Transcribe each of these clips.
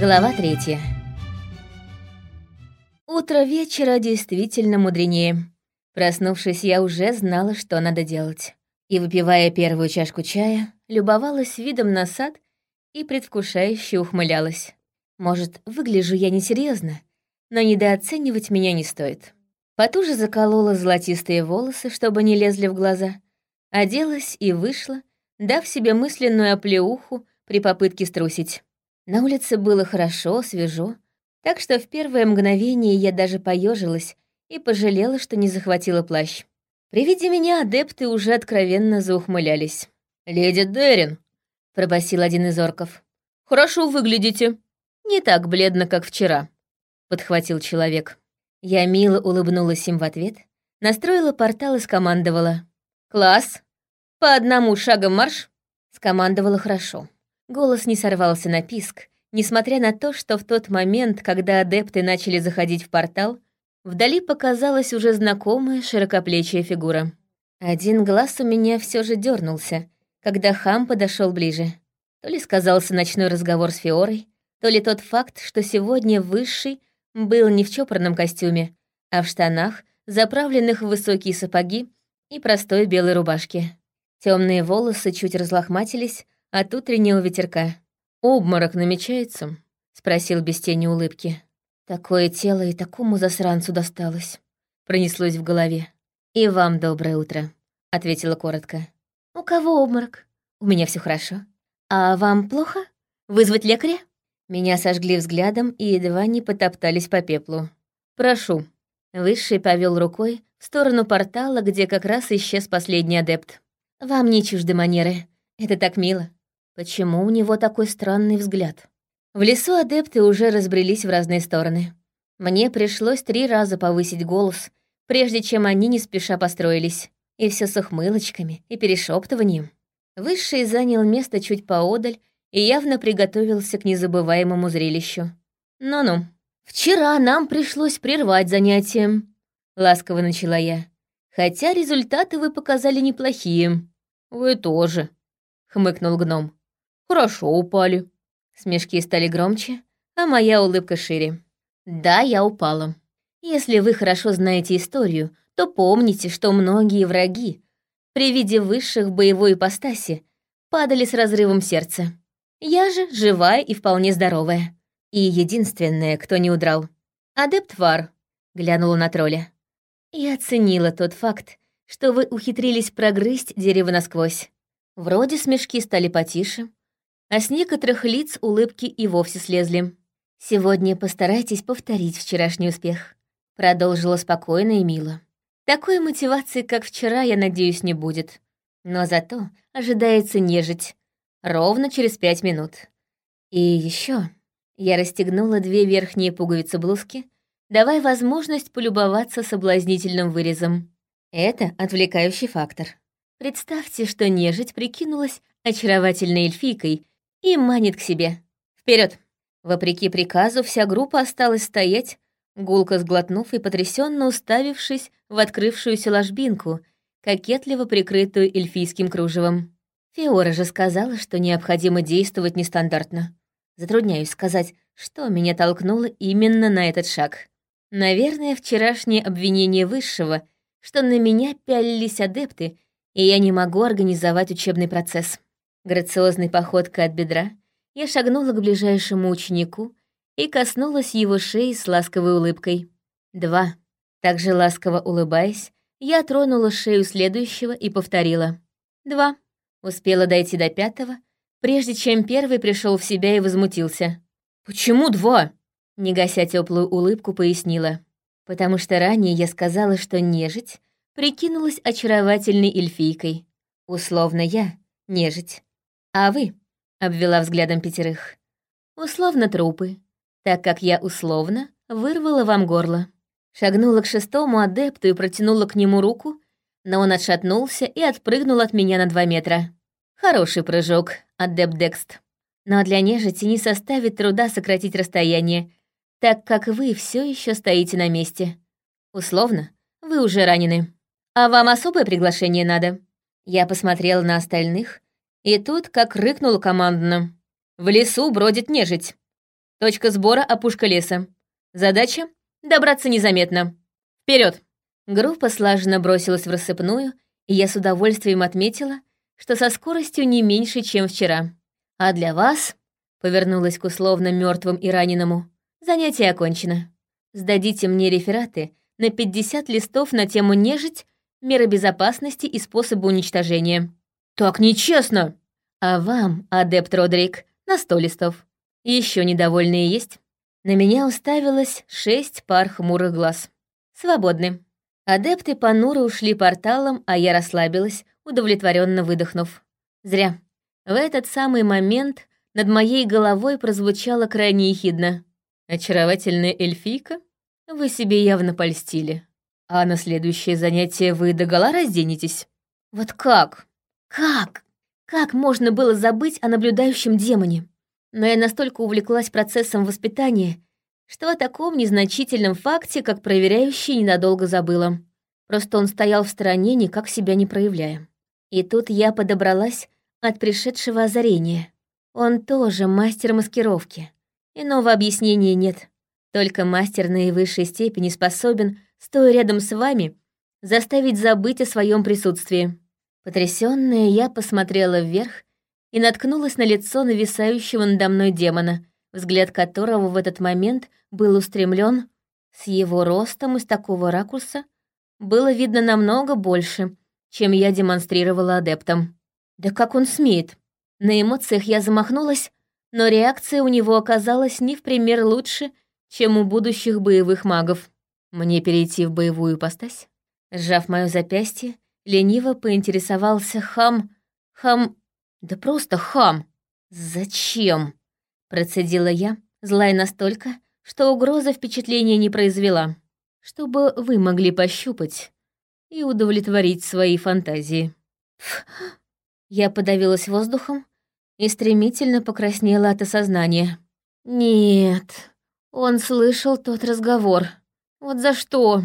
Глава третья. Утро вечера действительно мудренее. Проснувшись, я уже знала, что надо делать. И, выпивая первую чашку чая, любовалась видом на сад и предвкушающе ухмылялась. Может, выгляжу я несерьезно, но недооценивать меня не стоит. Потуже заколола золотистые волосы, чтобы не лезли в глаза, оделась и вышла, дав себе мысленную оплеуху при попытке струсить. На улице было хорошо, свежо, так что в первое мгновение я даже поежилась и пожалела, что не захватила плащ. При виде меня адепты уже откровенно заухмылялись. «Леди Дерин!» — пробасил один из орков. «Хорошо выглядите. Не так бледно, как вчера», — подхватил человек. Я мило улыбнулась им в ответ, настроила портал и скомандовала. «Класс! По одному шагам марш!» Скомандовала хорошо. Голос не сорвался на писк, несмотря на то, что в тот момент, когда адепты начали заходить в портал, вдали показалась уже знакомая широкоплечья фигура. Один глаз у меня все же дернулся, когда хам подошел ближе. То ли сказался ночной разговор с Фиорой, то ли тот факт, что сегодня высший был не в чопорном костюме, а в штанах, заправленных в высокие сапоги и простой белой рубашке. Темные волосы чуть разлохматились, от утреннего ветерка. «Обморок намечается?» — спросил без тени улыбки. Такое тело и такому засранцу досталось. Пронеслось в голове. «И вам доброе утро», — ответила коротко. «У кого обморок? У меня все хорошо. А вам плохо? Вызвать лекаря?» Меня сожгли взглядом и едва не потоптались по пеплу. «Прошу». Высший повел рукой в сторону портала, где как раз исчез последний адепт. «Вам не чужды манеры. Это так мило. Почему у него такой странный взгляд? В лесу адепты уже разбрелись в разные стороны. Мне пришлось три раза повысить голос, прежде чем они не спеша построились. И все с ухмылочками и перешептыванием. Высший занял место чуть поодаль и явно приготовился к незабываемому зрелищу. «Ну-ну, вчера нам пришлось прервать занятие», — ласково начала я. «Хотя результаты вы показали неплохие». «Вы тоже», — хмыкнул гном. Хорошо упали. Смешки стали громче, а моя улыбка шире. Да, я упала. Если вы хорошо знаете историю, то помните, что многие враги при виде высших боевой ипостаси падали с разрывом сердца. Я же живая и вполне здоровая. И единственная, кто не удрал. Адепт Вар, глянула на тролля. Я оценила тот факт, что вы ухитрились прогрызть дерево насквозь. Вроде смешки стали потише, а с некоторых лиц улыбки и вовсе слезли. «Сегодня постарайтесь повторить вчерашний успех», — продолжила спокойно и мило. «Такой мотивации, как вчера, я надеюсь, не будет. Но зато ожидается нежить. Ровно через пять минут. И еще я расстегнула две верхние пуговицы блузки, давая возможность полюбоваться соблазнительным вырезом. Это отвлекающий фактор. Представьте, что нежить прикинулась очаровательной эльфийкой и манит к себе. Вперед! Вопреки приказу, вся группа осталась стоять, гулко сглотнув и потрясенно уставившись в открывшуюся ложбинку, кокетливо прикрытую эльфийским кружевом. Фиора же сказала, что необходимо действовать нестандартно. Затрудняюсь сказать, что меня толкнуло именно на этот шаг. Наверное, вчерашнее обвинение высшего, что на меня пялились адепты, и я не могу организовать учебный процесс. Грациозной походкой от бедра я шагнула к ближайшему ученику и коснулась его шеи с ласковой улыбкой. Два. Также ласково улыбаясь, я тронула шею следующего и повторила. Два. Успела дойти до пятого, прежде чем первый пришел в себя и возмутился. «Почему два?» Не гася теплую улыбку, пояснила. Потому что ранее я сказала, что нежить прикинулась очаровательной эльфийкой. Условно я — нежить. А вы?» — обвела взглядом пятерых. «Условно трупы, так как я условно вырвала вам горло». Шагнула к шестому адепту и протянула к нему руку, но он отшатнулся и отпрыгнул от меня на два метра. Хороший прыжок, адепт Декст. Но для нежити не составит труда сократить расстояние, так как вы все еще стоите на месте. Условно, вы уже ранены. А вам особое приглашение надо? Я посмотрела на остальных — и тут как рыкнул командно. «В лесу бродит нежить. Точка сбора — опушка леса. Задача — добраться незаметно. Вперед! Группа слаженно бросилась в рассыпную, и я с удовольствием отметила, что со скоростью не меньше, чем вчера. А для вас, — повернулась к условно мертвым и раненому, — занятие окончено. Сдадите мне рефераты на 50 листов на тему нежить, меры безопасности и способы уничтожения. Так нечестно! А вам, адепт Родрик, на 100 листов. Еще недовольные есть? На меня уставилось шесть пар хмурых глаз. Свободны. Адепты понуро ушли порталом, а я расслабилась, удовлетворенно выдохнув. Зря. В этот самый момент над моей головой прозвучало крайне ехидно. «Очаровательная эльфийка? Вы себе явно польстили. А на следующее занятие вы догола разденетесь?» «Вот как? Как? Как можно было забыть о наблюдающем демоне?» Но я настолько увлеклась процессом воспитания, что о таком незначительном факте, как проверяющий, ненадолго забыла. Просто он стоял в стороне, никак себя не проявляя. И тут я подобралась от пришедшего озарения. Он тоже мастер маскировки. Иного объяснения нет. Только мастер наивысшей степени способен, стоя рядом с вами, заставить забыть о своем присутствии. Потрясённая, я посмотрела вверх и наткнулась на лицо нависающего надо мной демона, взгляд которого в этот момент был устремлен с его ростом из такого ракурса, было видно намного больше, чем я демонстрировала адептам. Да как он смеет? На эмоциях я замахнулась, но реакция у него оказалась не в пример лучше, чем у будущих боевых магов. Мне перейти в боевую постась? Сжав моё запястье, лениво поинтересовался хам... хам... да просто хам. «Зачем?» — процедила я, злая настолько, что угроза впечатления не произвела. «Чтобы вы могли пощупать и удовлетворить свои фантазии». Пф. Я подавилась воздухом и стремительно покраснела от осознания. «Нет, он слышал тот разговор. Вот за что?»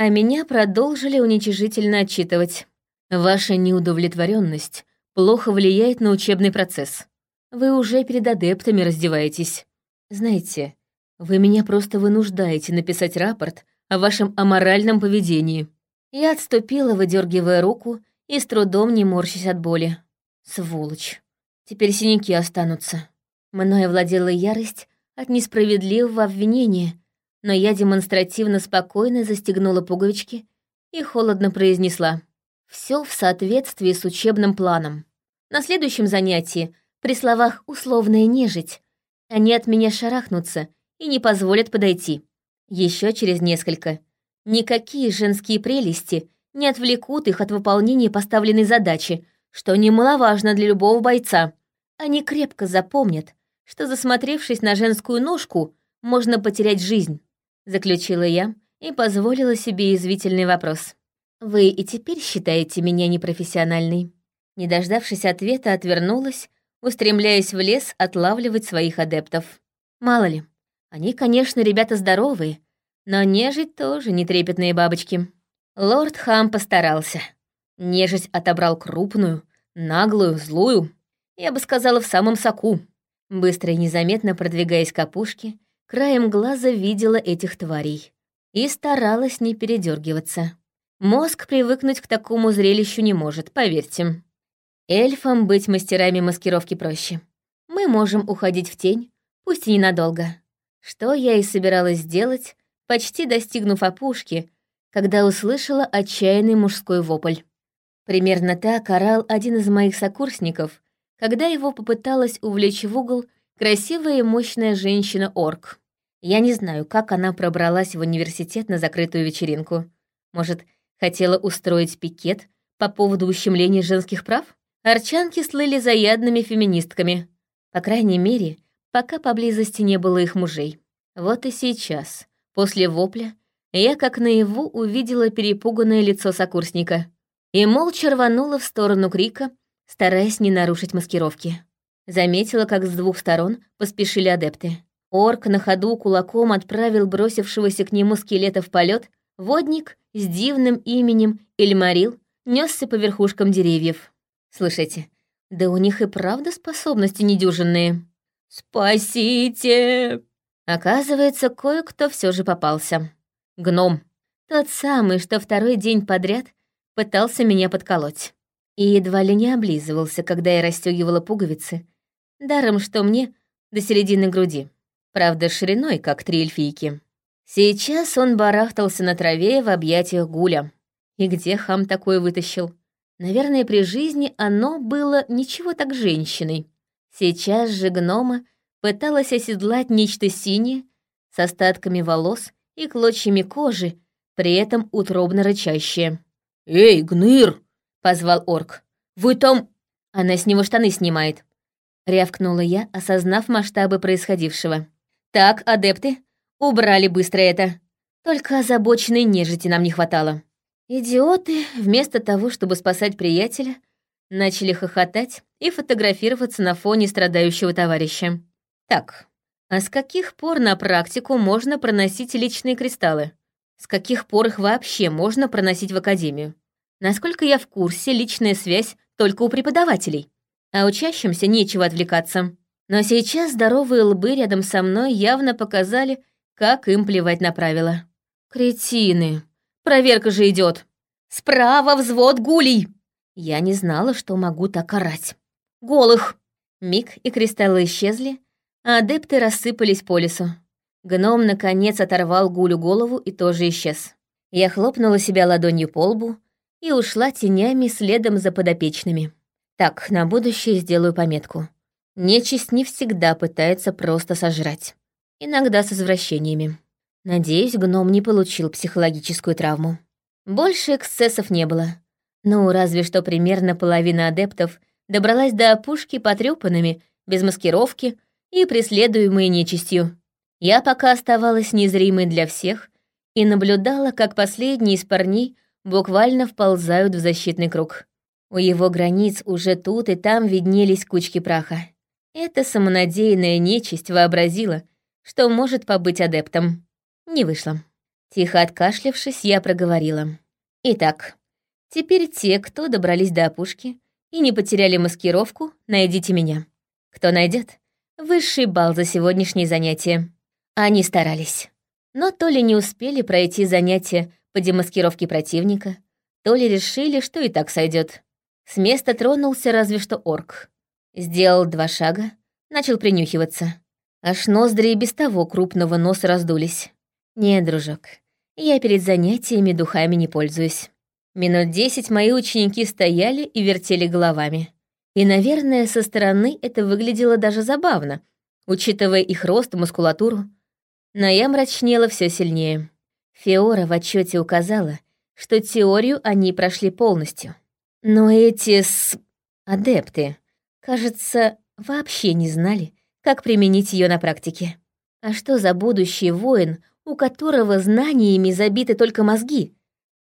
А меня продолжили уничижительно отчитывать. «Ваша неудовлетворенность плохо влияет на учебный процесс. Вы уже перед адептами раздеваетесь. Знаете, вы меня просто вынуждаете написать рапорт о вашем аморальном поведении». Я отступила, выдергивая руку и с трудом не морщась от боли. Сволочь. Теперь синяки останутся. Мною владела ярость от несправедливого обвинения, но я демонстративно спокойно застегнула пуговички и холодно произнесла. Все в соответствии с учебным планом. На следующем занятии при словах «условная нежить» они от меня шарахнутся и не позволят подойти. Еще через несколько. Никакие женские прелести не отвлекут их от выполнения поставленной задачи, что немаловажно для любого бойца. Они крепко запомнят, что, засмотревшись на женскую ножку, можно потерять жизнь. Заключила я и позволила себе язвительный вопрос. «Вы и теперь считаете меня непрофессиональной?» Не дождавшись ответа, отвернулась устремляясь в лес отлавливать своих адептов. Мало ли, они, конечно, ребята здоровые, но нежить тоже не трепетные бабочки. Лорд Хам постарался. Нежить отобрал крупную, наглую, злую, я бы сказала, в самом соку. Быстро и незаметно продвигаясь к опушке, краем глаза видела этих тварей. И старалась не передергиваться. Мозг привыкнуть к такому зрелищу не может, поверьте. Эльфам быть мастерами маскировки проще. Мы можем уходить в тень, пусть и ненадолго. Что я и собиралась сделать, почти достигнув опушки, когда услышала отчаянный мужской вопль. Примерно так орал один из моих сокурсников, когда его попыталась увлечь в угол красивая и мощная женщина-орк. Я не знаю, как она пробралась в университет на закрытую вечеринку. Может, хотела устроить пикет по поводу ущемления женских прав? Арчанки слыли заядными феминистками. По крайней мере, пока поблизости не было их мужей. Вот и сейчас, после вопля, я как наяву увидела перепуганное лицо сокурсника и молча рванула в сторону крика, стараясь не нарушить маскировки. Заметила, как с двух сторон поспешили адепты. Орк на ходу кулаком отправил бросившегося к нему скелета в полет. Водник с дивным именем Эльмарил несся по верхушкам деревьев. Слушайте, да у них и правда способности недюжинные. «Спасите!» Оказывается, кое-кто все же попался. Гном. Тот самый, что второй день подряд пытался меня подколоть. И едва ли не облизывался, когда я расстегивала пуговицы. Даром, что мне до середины груди. Правда, шириной, как три эльфийки. Сейчас он барахтался на траве в объятиях гуля. И где хам такой вытащил? Наверное, при жизни оно было ничего так женщиной. Сейчас же гнома пыталась оседлать нечто синее с остатками волос и клочьями кожи, при этом утробно рычащее. «Эй, Гныр!» — позвал орк. «Вы там...» Она с него штаны снимает. Рявкнула я, осознав масштабы происходившего. «Так, адепты, убрали быстро это. Только озабоченной нежити нам не хватало». Идиоты, вместо того, чтобы спасать приятеля, начали хохотать и фотографироваться на фоне страдающего товарища. Так, а с каких пор на практику можно проносить личные кристаллы? С каких пор их вообще можно проносить в академию? Насколько я в курсе, личная связь только у преподавателей, а учащимся нечего отвлекаться. Но сейчас здоровые лбы рядом со мной явно показали, как им плевать на правила. Кретины. Проверка же идет. Справа взвод гулей. Я не знала, что могу так орать. Голых. Миг и кристаллы исчезли, а адепты рассыпались по лесу. Гном, наконец, оторвал гулю голову и тоже исчез. Я хлопнула себя ладонью по лбу и ушла тенями следом за подопечными. Так, на будущее сделаю пометку. Нечисть не всегда пытается просто сожрать. Иногда с извращениями. Надеюсь, гном не получил психологическую травму. Больше эксцессов не было. Ну, разве что примерно половина адептов добралась до опушки потрёпанными, без маскировки и преследуемые нечистью. Я пока оставалась незримой для всех и наблюдала, как последние из парней буквально вползают в защитный круг. У его границ уже тут и там виднелись кучки праха. Эта самонадеянная нечисть вообразила, что может побыть адептом. Не вышло. Тихо откашлявшись, я проговорила. Итак, теперь те, кто добрались до опушки и не потеряли маскировку, найдите меня. Кто найдет, высший балл за сегодняшнее занятие. Они старались. Но то ли не успели пройти занятия по демаскировке противника, то ли решили, что и так сойдет. С места тронулся разве что орк. Сделал два шага, начал принюхиваться. Аж ноздри и без того крупного носа раздулись. «Нет, дружок, я перед занятиями духами не пользуюсь». Минут десять мои ученики стояли и вертели головами. И, наверное, со стороны это выглядело даже забавно, учитывая их рост и мускулатуру. Но я мрачнела все сильнее. Феора в отчете указала, что теорию они прошли полностью. Но эти с... адепты, кажется, вообще не знали, как применить ее на практике. А что за будущий воин у которого знаниями забиты только мозги,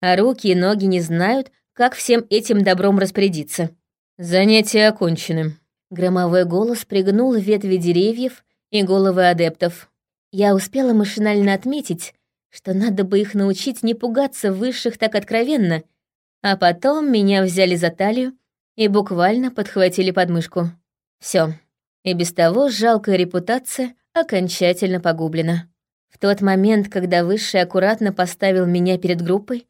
а руки и ноги не знают, как всем этим добром распорядиться. «Занятие окончено». Громовой голос пригнул ветви деревьев и головы адептов. Я успела машинально отметить, что надо бы их научить не пугаться высших так откровенно, а потом меня взяли за талию и буквально подхватили подмышку. Все. И без того жалкая репутация окончательно погублена. В тот момент, когда Высший аккуратно поставил меня перед группой,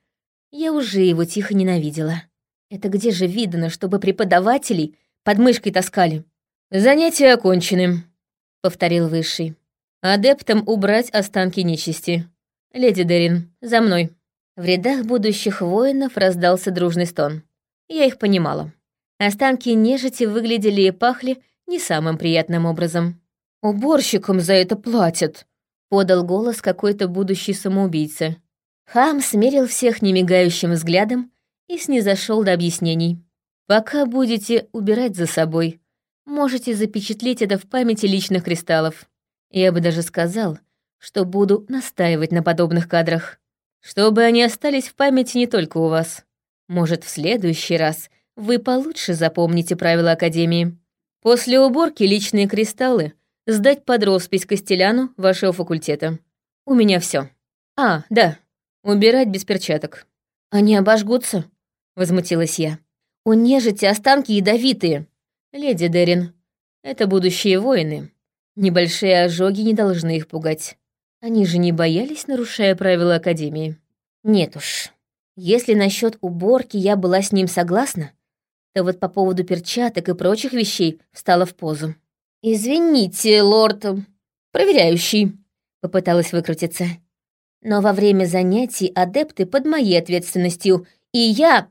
я уже его тихо ненавидела. Это где же видно, чтобы преподавателей под мышкой таскали? «Занятия окончены», — повторил Высший. «Адептам убрать останки нечисти. Леди Дерин, за мной». В рядах будущих воинов раздался дружный стон. Я их понимала. Останки нежити выглядели и пахли не самым приятным образом. «Уборщикам за это платят», подал голос какой-то будущий самоубийца. Хам смерил всех немигающим взглядом и снизошел до объяснений. «Пока будете убирать за собой, можете запечатлеть это в памяти личных кристаллов. Я бы даже сказал, что буду настаивать на подобных кадрах, чтобы они остались в памяти не только у вас. Может, в следующий раз вы получше запомните правила Академии. После уборки личные кристаллы сдать под роспись Костеляну вашего факультета. У меня все. А, да, убирать без перчаток. Они обожгутся, возмутилась я. У нежити останки ядовитые. Леди Дерин, это будущие воины. Небольшие ожоги не должны их пугать. Они же не боялись, нарушая правила Академии. Нет уж. Если насчет уборки я была с ним согласна, то вот по поводу перчаток и прочих вещей встала в позу. «Извините, лорд, проверяющий», — попыталась выкрутиться. «Но во время занятий адепты под моей ответственностью, и я...»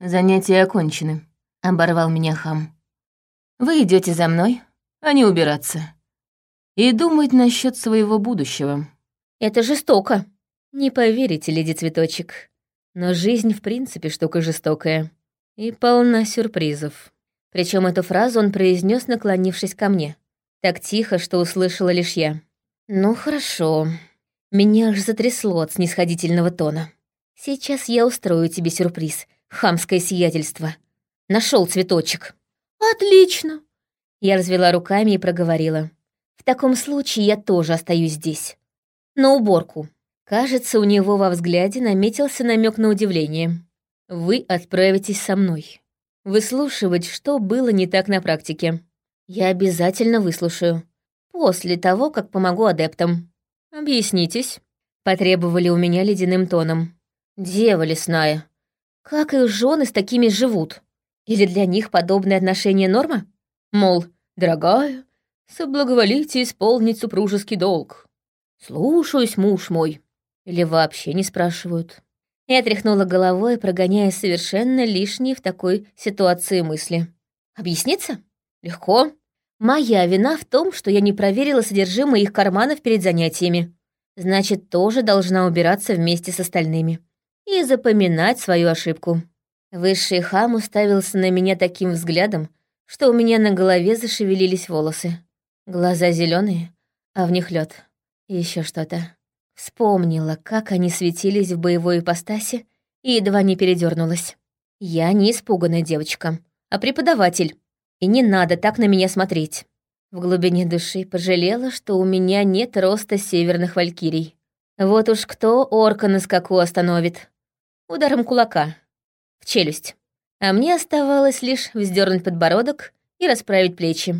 «Занятия окончены», — оборвал меня хам. «Вы идете за мной, а не убираться. И думать насчет своего будущего». «Это жестоко», не поверите, леди Цветочек, но жизнь в принципе штука жестокая и полна сюрпризов. Причем эту фразу он произнес, наклонившись ко мне. Так тихо, что услышала лишь я. «Ну хорошо. Меня аж затрясло от снисходительного тона. Сейчас я устрою тебе сюрприз, хамское сиятельство. Нашел цветочек». «Отлично!» Я развела руками и проговорила. «В таком случае я тоже остаюсь здесь. На уборку». Кажется, у него во взгляде наметился намек на удивление. «Вы отправитесь со мной. Выслушивать, что было не так на практике. Я обязательно выслушаю. После того, как помогу адептам. Объяснитесь». Потребовали у меня ледяным тоном. «Дева лесная. Как их жены с такими живут? Или для них подобное отношение норма? Мол, дорогая, соблаговолите исполнить супружеский долг. Слушаюсь, муж мой. Или вообще не спрашивают. Я тряхнула головой, прогоняя совершенно лишние в такой ситуации мысли. Объясниться? Легко. Моя вина в том, что я не проверила содержимое их карманов перед занятиями. Значит, тоже должна убираться вместе с остальными. И запоминать свою ошибку. Высший хам уставился на меня таким взглядом, что у меня на голове зашевелились волосы. Глаза зеленые, а в них лед. Еще что-то. Вспомнила, как они светились в боевой ипостаси, и едва не передернулась. Я не испуганная девочка, а преподаватель, и не надо так на меня смотреть. В глубине души пожалела, что у меня нет роста северных валькирий. Вот уж кто орка на скаку остановит. Ударом кулака. В челюсть. А мне оставалось лишь вздернуть подбородок и расправить плечи.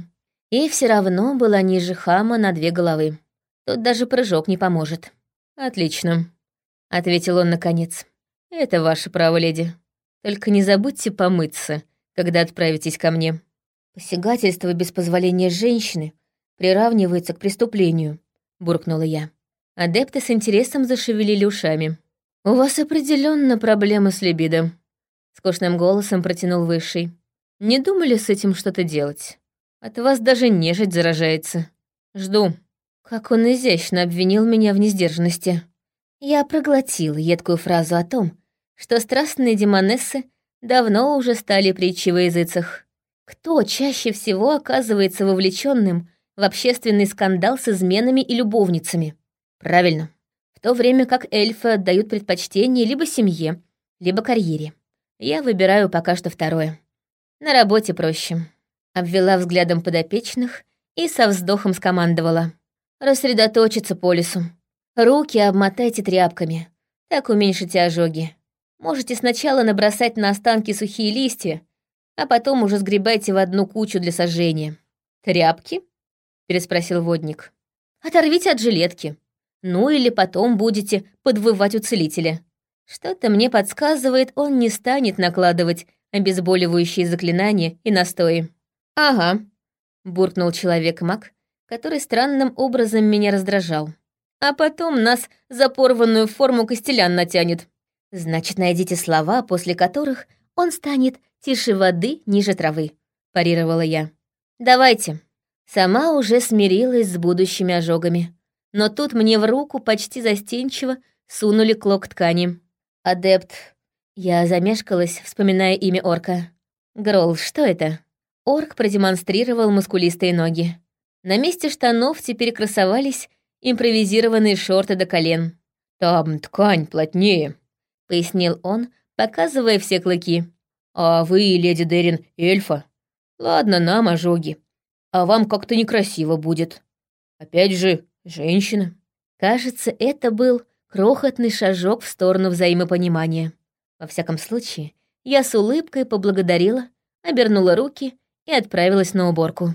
И все равно была ниже хама на две головы. Тут даже прыжок не поможет. «Отлично», — ответил он наконец. «Это ваше право, леди. Только не забудьте помыться, когда отправитесь ко мне». «Посягательство без позволения женщины приравнивается к преступлению», — буркнула я. Адепты с интересом зашевелили ушами. «У вас определенно проблемы с либидо», — скучным голосом протянул Высший. «Не думали с этим что-то делать? От вас даже нежить заражается. Жду». Как он изящно обвинил меня в несдержанности. Я проглотила едкую фразу о том, что страстные демонессы давно уже стали притчей во языцах. Кто чаще всего оказывается вовлеченным в общественный скандал с изменами и любовницами? Правильно. В то время как эльфы отдают предпочтение либо семье, либо карьере. Я выбираю пока что второе. На работе проще. Обвела взглядом подопечных и со вздохом скомандовала рассредоточиться по лесу. Руки обмотайте тряпками, так уменьшите ожоги. Можете сначала набросать на останки сухие листья, а потом уже сгребайте в одну кучу для сожжения. «Тряпки?» — переспросил водник. «Оторвите от жилетки. Ну или потом будете подвывать у целителя. Что-то мне подсказывает, он не станет накладывать обезболивающие заклинания и настои». «Ага», — буркнул человек-маг, который странным образом меня раздражал. А потом нас за порванную форму костелян натянет. Значит, найдите слова, после которых он станет тише воды, ниже травы, парировала я. Давайте. Сама уже смирилась с будущими ожогами. Но тут мне в руку почти застенчиво сунули клок ткани. Адепт. Я замешкалась, вспоминая имя орка. Грол, что это? Орк продемонстрировал мускулистые ноги. На месте штанов теперь красовались импровизированные шорты до колен. «Там ткань плотнее», — пояснил он, показывая все клыки. «А вы, леди Дерин, эльфа. Ладно, нам ожоги. А вам как-то некрасиво будет. Опять же, женщина». Кажется, это был крохотный шажок в сторону взаимопонимания. Во всяком случае, я с улыбкой поблагодарила, обернула руки и отправилась на уборку.